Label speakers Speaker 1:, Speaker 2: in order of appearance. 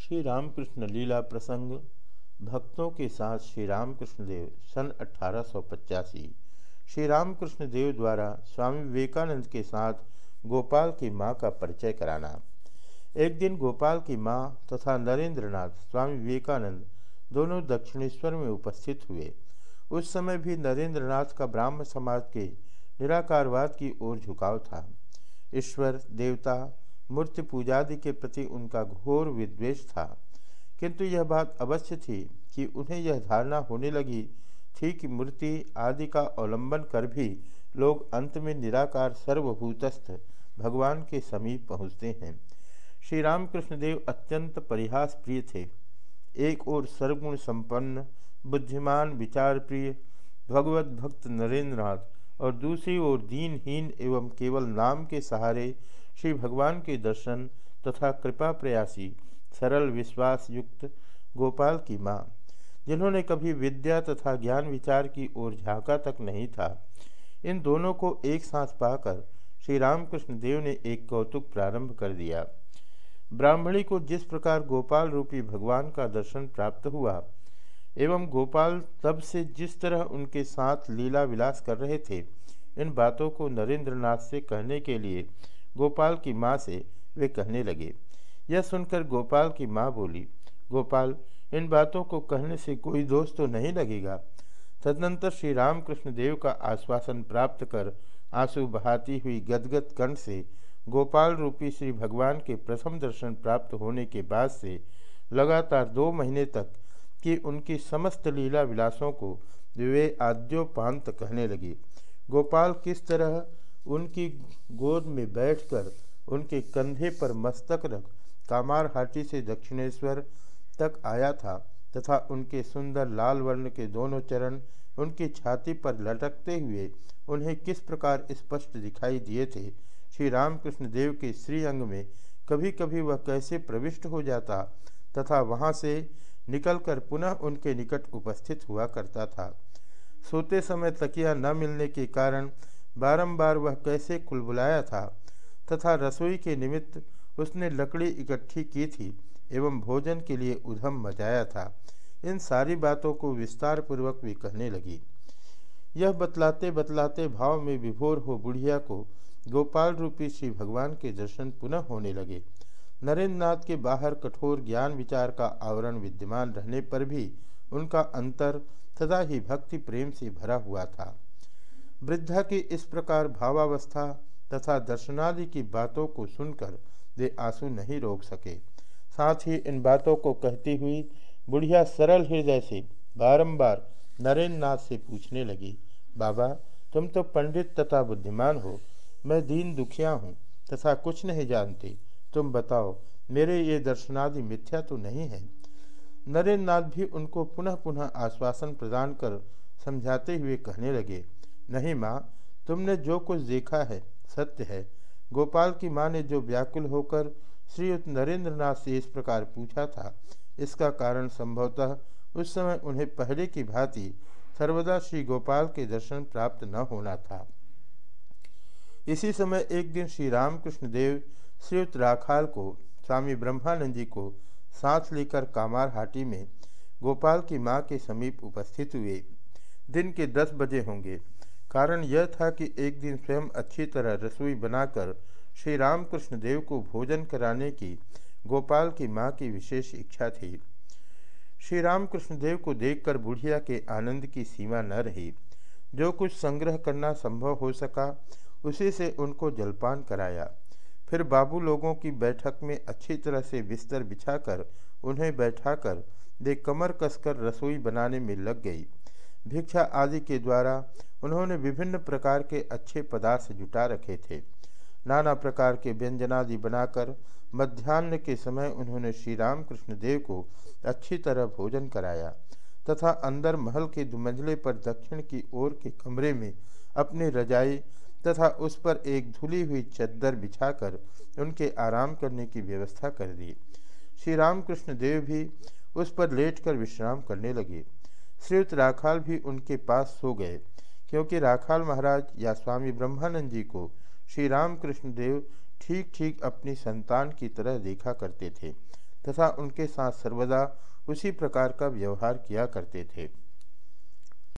Speaker 1: श्री रामकृष्ण लीला प्रसंग, भक्तों के साथ श्री रामकृष्ण देव सन अठारह श्री रामकृष्ण देव द्वारा स्वामी विवेकानंद के साथ गोपाल की माँ का परिचय कराना। एक दिन गोपाल की माँ तथा नरेंद्रनाथ, स्वामी विवेकानंद दोनों दक्षिणेश्वर में उपस्थित हुए। उस समय भी नरेंद्रनाथ का ब्राह्म समाज के निराकारवाद की ओर झुकाव था। ईश्वर, देवता मूर्ति पूजादि के प्रति उनका घोर विद्वेष था। किंतु यह बात अवश्य थी कि उन्हें यह धारणा होने लगी, थी कि मूर्ति आदि का अवलंबन कर भी लोग अंत में निराकार सर्वभूतस्थ भगवान के समीप पहुँचते हैं। श्री रामकृष्ण देव अत्यंत परिहास प्रिय थे। एक और सर्वगुण संपन्न, बुद्धिमान विचार प्रिय भगवत भक्त नरेंद्रनाथ और दूसरी ओर दीनहीन एवं केवल नाम के सहारे श्री भगवान के दर्शन तथा कृपा प्रयासी सरल विश्वास युक्त गोपाल की माँ, जिन्होंने कभी विद्या तथा ज्ञान विचार की ओर झांका तक नहीं था, इन दोनों को एक साथ पाकर श्री रामकृष्ण देव ने एक कौतुक प्रारंभ कर दिया। ब्राह्मणी को जिस प्रकार गोपाल रूपी भगवान का दर्शन प्राप्त हुआ, एवं गोपाल तब से जिस तरह उनके साथ लीला विलास कर रहे थे, इन बातों को नरेंद्रनाथ से कहने के लिए गोपाल की माँ से वे कहने लगे। यह सुनकर गोपाल की माँ बोली, गोपाल, इन बातों को कहने से कोई दोष तो नहीं लगेगा। तदनंतर श्री रामकृष्ण देव का आश्वासन प्राप्त कर आँसू बहाती हुई गदगद कंठ से गोपाल रूपी श्री भगवान के प्रथम दर्शन प्राप्त होने के बाद से लगातार दो महीने तक कि उनकी समस्त लीला विलासों को वे आद्योपांत कहने लगी। गोपाल किस तरह उनकी गोद में बैठकर उनके कंधे पर मस्तक रख कामार हाटी से दक्षिणेश्वर तक आया था तथा उनके सुंदर लाल वर्ण के दोनों चरण उनकी छाती पर लटकते हुए उन्हें किस प्रकार स्पष्ट दिखाई दिए थे। श्री रामकृष्ण देव के श्री अंग में कभी कभी वह कैसे प्रविष्ट हो जाता तथा वहाँ से निकलकर पुनः उनके निकट उपस्थित हुआ करता था। सोते समय तकिया न मिलने के कारण बारंबार वह कैसे कुलबुलाया था, तथा रसोई के निमित्त उसने लकड़ी इकट्ठी की थी एवं भोजन के लिए उधम मचाया था। इन सारी बातों को विस्तार पूर्वक भी कहने लगी। यह बतलाते बतलाते भाव में विभोर हो बुढ़िया को गोपाल रूपी श्री भगवान के दर्शन पुनः होने लगे। नरेंद्र नाथ के बाहर कठोर ज्ञान विचार का आवरण विद्यमान रहने पर भी उनका अंतर सदा ही भक्ति प्रेम से भरा हुआ था। वृद्धा की इस प्रकार भावावस्था तथा दर्शनादि की बातों को सुनकर वे आँसू नहीं रोक सके। साथ ही इन बातों को कहती हुई बुढ़िया सरल हृदय से बारंबार नरेंद्र नाथ से पूछने लगी, बाबा, तुम तो पंडित तथा बुद्धिमान हो, मैं दीन दुखिया हूँ तथा कुछ नहीं जानती। तुम बताओ, मेरे ये दर्शनादि मिथ्या तो नहीं है? नरेंद्र नाथ भी उनको पुनः पुनः आश्वासन प्रदान कर समझाते हुए कहने लगे नहीं माँ, तुमने जो कुछ देखा है, सत्य है। गोपाल की माँ ने जो व्याकुल होकर श्रीयुक्त नरेंद्र नाथ से इस प्रकार पूछा था, इसका कारण संभवतः उस समय उन्हें पहले की भांति सर्वदा श्री गोपाल के दर्शन प्राप्त न होना था। इसी समय एक दिन श्री रामकृष्ण देव श्रीयुक्त राखाल को, स्वामी ब्रह्मानंद जी को साथ लेकर कामार हाटी में गोपाल की माँ के समीप उपस्थित हुए। दिन के दस बजे होंगे। कारण यह था कि एक दिन स्वयं अच्छी तरह रसोई बनाकर श्री रामकृष्ण देव को भोजन कराने की गोपाल की माँ की विशेष इच्छा थी। श्री रामकृष्ण देव को देखकर बुढ़िया के आनंद की सीमा न रही। जो कुछ संग्रह करना संभव हो सका, उसी से उनको जलपान कराया। फिर बाबू लोगों की बैठक में अच्छी तरह से बिस्तर बिछाकर उन्हें बैठाकर दे कमर कसकर रसोई बनाने में लग गई। भिक्षा आदि के द्वारा उन्होंने विभिन्न प्रकार के अच्छे पदार्थ जुटा रखे थे। नाना प्रकार के व्यंजनादि बनाकर मध्यान्ह के समय उन्होंने श्री रामकृष्ण देव को अच्छी तरह भोजन कराया तथा अंदर महल के दुमंजले पर दक्षिण की ओर के कमरे में अपनी रजाई तथा उस पर एक धुली हुई चद्दर बिछाकर उनके आराम करने की व्यवस्था कर दी। श्री रामकृष्ण देव भी उस पर लेटकर विश्राम करने लगे। श्रीयुक्त राखाल भी उनके पास सो गए, क्योंकि राखाल महाराज या स्वामी ब्रह्मानंद जी को श्री रामकृष्ण देव ठीक ठीक अपनी संतान की तरह देखा करते थे, तथा उनके साथ सर्वदा उसी प्रकार का व्यवहार किया करते थे।